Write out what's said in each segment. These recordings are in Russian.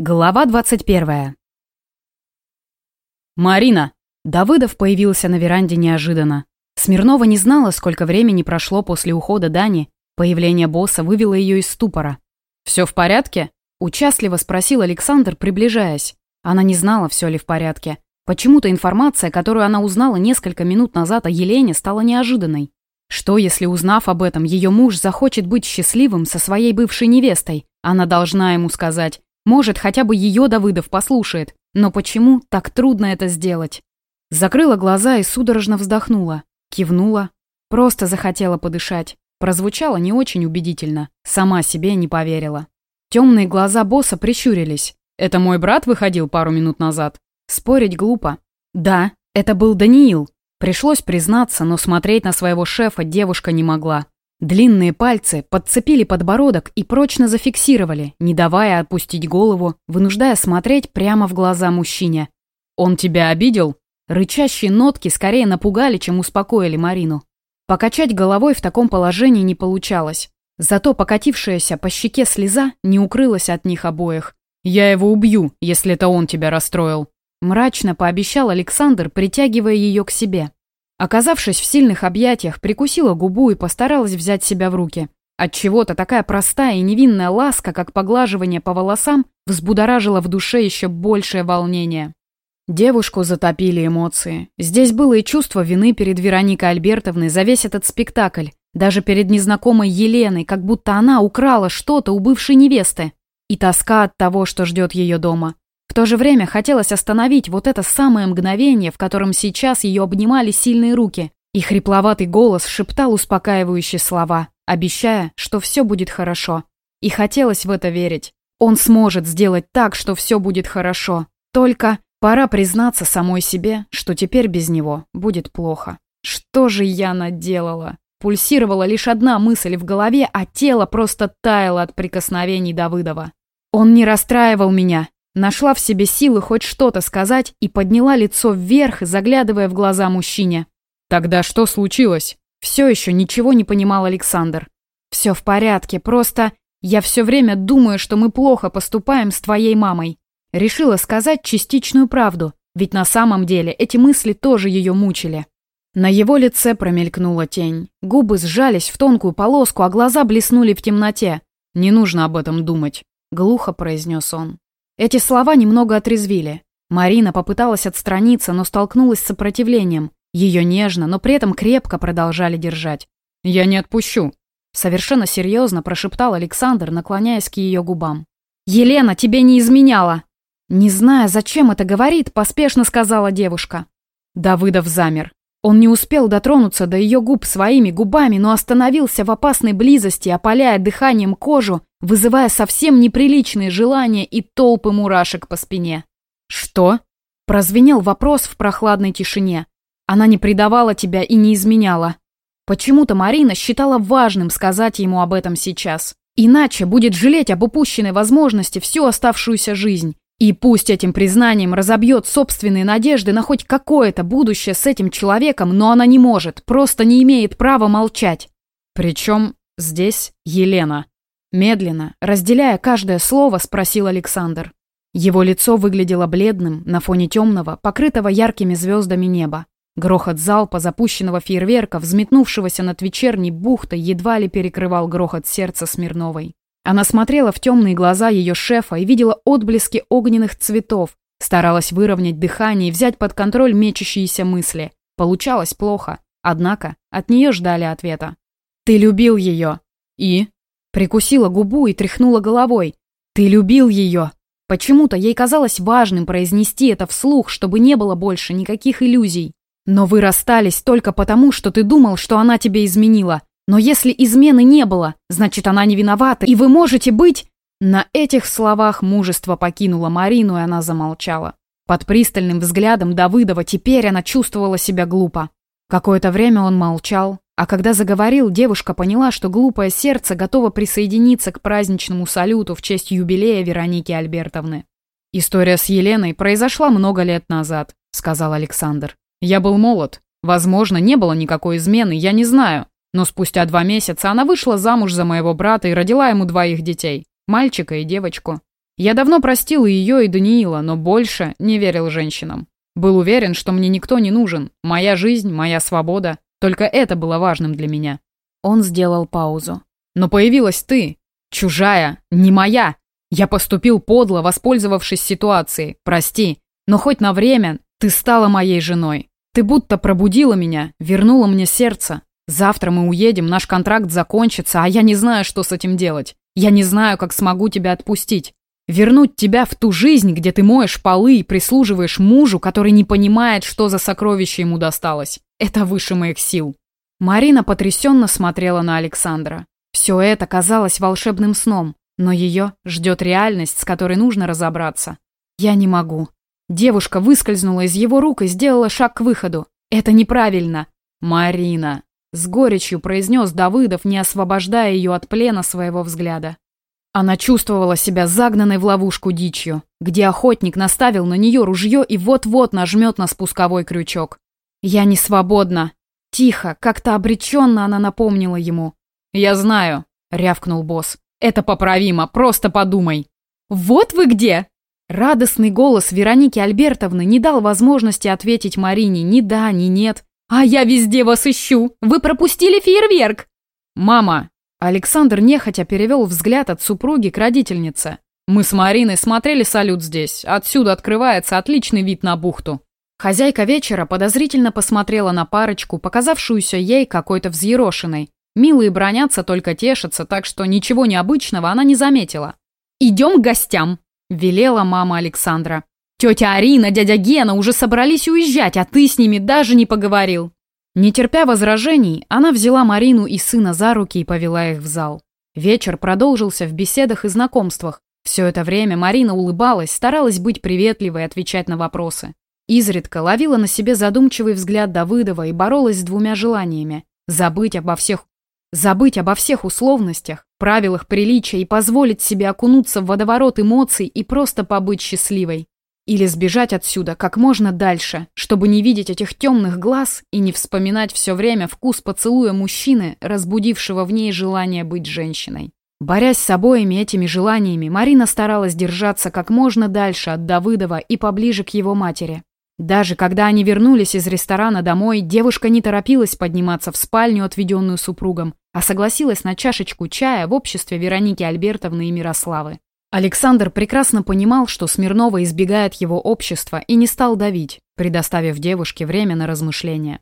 Глава 21. «Марина!» Давыдов появился на веранде неожиданно. Смирнова не знала, сколько времени прошло после ухода Дани. Появление босса вывело ее из ступора. «Все в порядке?» – участливо спросил Александр, приближаясь. Она не знала, все ли в порядке. Почему-то информация, которую она узнала несколько минут назад о Елене, стала неожиданной. Что, если, узнав об этом, ее муж захочет быть счастливым со своей бывшей невестой? Она должна ему сказать. Может, хотя бы ее Давыдов послушает. Но почему так трудно это сделать? Закрыла глаза и судорожно вздохнула. Кивнула. Просто захотела подышать. Прозвучало не очень убедительно. Сама себе не поверила. Темные глаза босса прищурились. «Это мой брат выходил пару минут назад?» Спорить глупо. «Да, это был Даниил». Пришлось признаться, но смотреть на своего шефа девушка не могла. Длинные пальцы подцепили подбородок и прочно зафиксировали, не давая отпустить голову, вынуждая смотреть прямо в глаза мужчине. «Он тебя обидел?» Рычащие нотки скорее напугали, чем успокоили Марину. Покачать головой в таком положении не получалось. Зато покатившаяся по щеке слеза не укрылась от них обоих. «Я его убью, если это он тебя расстроил», – мрачно пообещал Александр, притягивая ее к себе. Оказавшись в сильных объятиях, прикусила губу и постаралась взять себя в руки. От чего то такая простая и невинная ласка, как поглаживание по волосам, взбудоражила в душе еще большее волнение. Девушку затопили эмоции. Здесь было и чувство вины перед Вероникой Альбертовной за весь этот спектакль. Даже перед незнакомой Еленой, как будто она украла что-то у бывшей невесты. И тоска от того, что ждет ее дома. В то же время хотелось остановить вот это самое мгновение, в котором сейчас ее обнимали сильные руки, и хрипловатый голос шептал успокаивающие слова, обещая, что все будет хорошо. И хотелось в это верить. Он сможет сделать так, что все будет хорошо. Только пора признаться самой себе, что теперь без него будет плохо. Что же я наделала? Пульсировала лишь одна мысль в голове, а тело просто таяло от прикосновений Давыдова. Он не расстраивал меня, Нашла в себе силы хоть что-то сказать и подняла лицо вверх, заглядывая в глаза мужчине. «Тогда что случилось?» Все еще ничего не понимал Александр. «Все в порядке, просто я все время думаю, что мы плохо поступаем с твоей мамой». Решила сказать частичную правду, ведь на самом деле эти мысли тоже ее мучили. На его лице промелькнула тень. Губы сжались в тонкую полоску, а глаза блеснули в темноте. «Не нужно об этом думать», — глухо произнес он. Эти слова немного отрезвили. Марина попыталась отстраниться, но столкнулась с сопротивлением. Ее нежно, но при этом крепко продолжали держать. «Я не отпущу», — совершенно серьезно прошептал Александр, наклоняясь к ее губам. «Елена тебе не изменяла!» Не зная, зачем это говорит, поспешно сказала девушка. Давыдов замер. Он не успел дотронуться до ее губ своими губами, но остановился в опасной близости, опаляя дыханием кожу, вызывая совсем неприличные желания и толпы мурашек по спине. «Что?» – прозвенел вопрос в прохладной тишине. Она не предавала тебя и не изменяла. Почему-то Марина считала важным сказать ему об этом сейчас. Иначе будет жалеть об упущенной возможности всю оставшуюся жизнь. И пусть этим признанием разобьет собственные надежды на хоть какое-то будущее с этим человеком, но она не может, просто не имеет права молчать. Причем здесь Елена. Медленно, разделяя каждое слово, спросил Александр. Его лицо выглядело бледным на фоне темного, покрытого яркими звездами неба. Грохот залпа запущенного фейерверка, взметнувшегося над вечерней бухтой, едва ли перекрывал грохот сердца Смирновой. Она смотрела в темные глаза ее шефа и видела отблески огненных цветов, старалась выровнять дыхание и взять под контроль мечущиеся мысли. Получалось плохо, однако от нее ждали ответа. «Ты любил ее!» «И?» Прикусила губу и тряхнула головой. «Ты любил ее!» Почему-то ей казалось важным произнести это вслух, чтобы не было больше никаких иллюзий. Но вы расстались только потому, что ты думал, что она тебе изменила. Но если измены не было, значит, она не виновата, и вы можете быть...» На этих словах мужество покинуло Марину, и она замолчала. Под пристальным взглядом Давыдова теперь она чувствовала себя глупо. Какое-то время он молчал, а когда заговорил, девушка поняла, что глупое сердце готово присоединиться к праздничному салюту в честь юбилея Вероники Альбертовны. «История с Еленой произошла много лет назад», — сказал Александр. «Я был молод. Возможно, не было никакой измены, я не знаю. Но спустя два месяца она вышла замуж за моего брата и родила ему двоих детей, мальчика и девочку. Я давно простил и ее, и Даниила, но больше не верил женщинам. Был уверен, что мне никто не нужен. Моя жизнь, моя свобода. Только это было важным для меня. Он сделал паузу. Но появилась ты. Чужая, не моя. Я поступил подло, воспользовавшись ситуацией. Прости. Но хоть на время ты стала моей женой. Ты будто пробудила меня, вернула мне сердце. Завтра мы уедем, наш контракт закончится, а я не знаю, что с этим делать. Я не знаю, как смогу тебя отпустить. Вернуть тебя в ту жизнь, где ты моешь полы и прислуживаешь мужу, который не понимает, что за сокровище ему досталось. Это выше моих сил. Марина потрясенно смотрела на Александра. Все это казалось волшебным сном, но ее ждет реальность, с которой нужно разобраться. Я не могу. Девушка выскользнула из его рук и сделала шаг к выходу. Это неправильно. Марина. С горечью произнес Давыдов, не освобождая ее от плена своего взгляда. Она чувствовала себя загнанной в ловушку дичью, где охотник наставил на нее ружье и вот-вот нажмет на спусковой крючок. «Я не свободна!» Тихо, как-то обреченно она напомнила ему. «Я знаю», — рявкнул босс. «Это поправимо, просто подумай». «Вот вы где!» Радостный голос Вероники Альбертовны не дал возможности ответить Марине ни да, ни нет. «А я везде вас ищу! Вы пропустили фейерверк!» «Мама!» Александр нехотя перевел взгляд от супруги к родительнице. «Мы с Мариной смотрели салют здесь. Отсюда открывается отличный вид на бухту». Хозяйка вечера подозрительно посмотрела на парочку, показавшуюся ей какой-то взъерошенной. Милые бронятся, только тешатся, так что ничего необычного она не заметила. «Идем к гостям», — велела мама Александра. «Тетя Арина, дядя Гена уже собрались уезжать, а ты с ними даже не поговорил». Не терпя возражений, она взяла Марину и сына за руки и повела их в зал. Вечер продолжился в беседах и знакомствах. Все это время Марина улыбалась, старалась быть приветливой и отвечать на вопросы. Изредка ловила на себе задумчивый взгляд Давыдова и боролась с двумя желаниями – забыть обо всех, забыть обо всех условностях, правилах приличия и позволить себе окунуться в водоворот эмоций и просто побыть счастливой. Или сбежать отсюда как можно дальше, чтобы не видеть этих темных глаз и не вспоминать все время вкус поцелуя мужчины, разбудившего в ней желание быть женщиной. Борясь с обоими этими желаниями, Марина старалась держаться как можно дальше от Давыдова и поближе к его матери. Даже когда они вернулись из ресторана домой, девушка не торопилась подниматься в спальню, отведенную супругом, а согласилась на чашечку чая в обществе Вероники Альбертовны и Мирославы. Александр прекрасно понимал, что Смирнова избегает его общества и не стал давить, предоставив девушке время на размышления.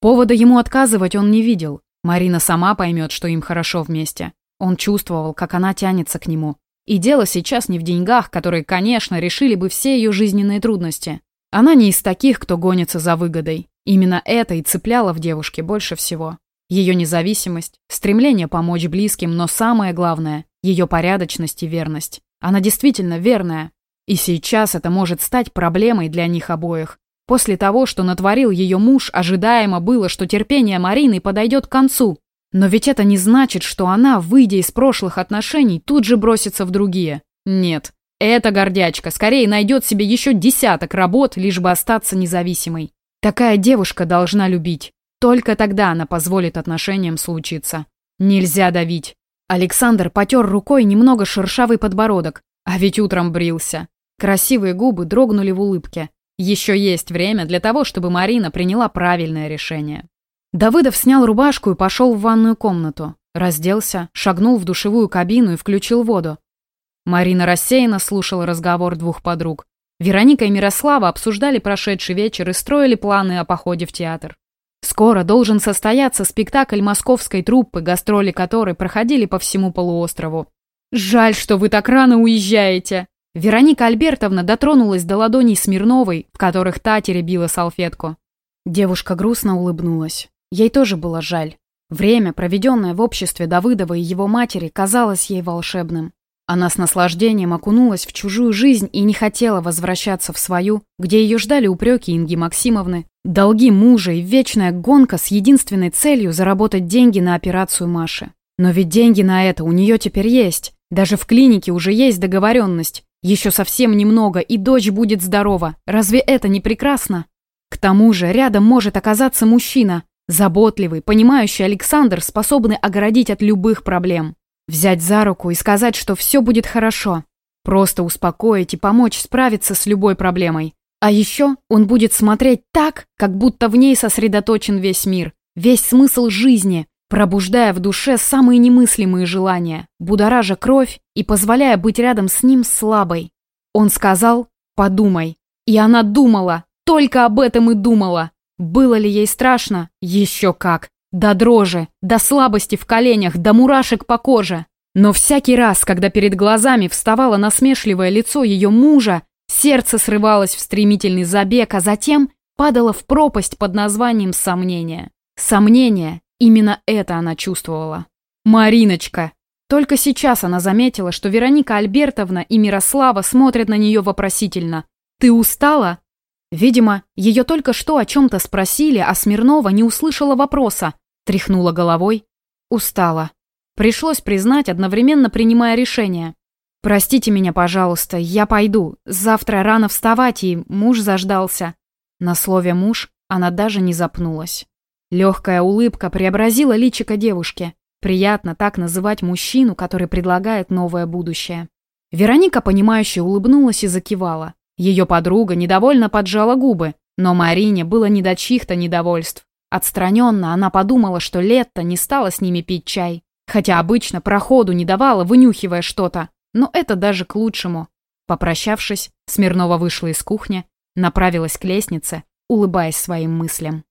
Повода ему отказывать он не видел. Марина сама поймет, что им хорошо вместе. Он чувствовал, как она тянется к нему. И дело сейчас не в деньгах, которые, конечно, решили бы все ее жизненные трудности. Она не из таких, кто гонится за выгодой. Именно это и цепляло в девушке больше всего. Ее независимость, стремление помочь близким, но самое главное – ее порядочность и верность. Она действительно верная. И сейчас это может стать проблемой для них обоих. После того, что натворил ее муж, ожидаемо было, что терпение Марины подойдет к концу. Но ведь это не значит, что она, выйдя из прошлых отношений, тут же бросится в другие. Нет, эта гордячка скорее найдет себе еще десяток работ, лишь бы остаться независимой. Такая девушка должна любить. Только тогда она позволит отношениям случиться. Нельзя давить. Александр потер рукой немного шершавый подбородок, а ведь утром брился. Красивые губы дрогнули в улыбке. Еще есть время для того, чтобы Марина приняла правильное решение. Давыдов снял рубашку и пошел в ванную комнату. Разделся, шагнул в душевую кабину и включил воду. Марина рассеянно слушала разговор двух подруг. Вероника и Мирослава обсуждали прошедший вечер и строили планы о походе в театр. Скоро должен состояться спектакль московской труппы, гастроли которой проходили по всему полуострову. «Жаль, что вы так рано уезжаете!» Вероника Альбертовна дотронулась до ладоней Смирновой, в которых та теребила салфетку. Девушка грустно улыбнулась. Ей тоже было жаль. Время, проведенное в обществе Давыдова и его матери, казалось ей волшебным. Она с наслаждением окунулась в чужую жизнь и не хотела возвращаться в свою, где ее ждали упреки Инги Максимовны, долги мужа и вечная гонка с единственной целью заработать деньги на операцию Маши. Но ведь деньги на это у нее теперь есть. Даже в клинике уже есть договоренность. Еще совсем немного, и дочь будет здорова. Разве это не прекрасно? К тому же рядом может оказаться мужчина, заботливый, понимающий Александр, способный оградить от любых проблем. Взять за руку и сказать, что все будет хорошо. Просто успокоить и помочь справиться с любой проблемой. А еще он будет смотреть так, как будто в ней сосредоточен весь мир, весь смысл жизни, пробуждая в душе самые немыслимые желания, будоража кровь и позволяя быть рядом с ним слабой. Он сказал «подумай». И она думала, только об этом и думала. Было ли ей страшно? Еще как. До дрожи, до слабости в коленях, до мурашек по коже. Но всякий раз, когда перед глазами вставало насмешливое лицо ее мужа, сердце срывалось в стремительный забег, а затем падало в пропасть под названием «сомнение». Сомнение, именно это она чувствовала. «Мариночка!» Только сейчас она заметила, что Вероника Альбертовна и Мирослава смотрят на нее вопросительно. «Ты устала?» Видимо, ее только что о чем-то спросили, а Смирнова не услышала вопроса. Тряхнула головой. Устала. Пришлось признать, одновременно принимая решение. «Простите меня, пожалуйста, я пойду. Завтра рано вставать, и муж заждался». На слове «муж» она даже не запнулась. Легкая улыбка преобразила личико девушки. Приятно так называть мужчину, который предлагает новое будущее. Вероника, понимающе улыбнулась и закивала. Ее подруга недовольно поджала губы, но Марине было не до чьих-то недовольств. Отстраненно она подумала, что Летта не стала с ними пить чай. Хотя обычно проходу не давала, вынюхивая что-то. Но это даже к лучшему. Попрощавшись, Смирнова вышла из кухни, направилась к лестнице, улыбаясь своим мыслям.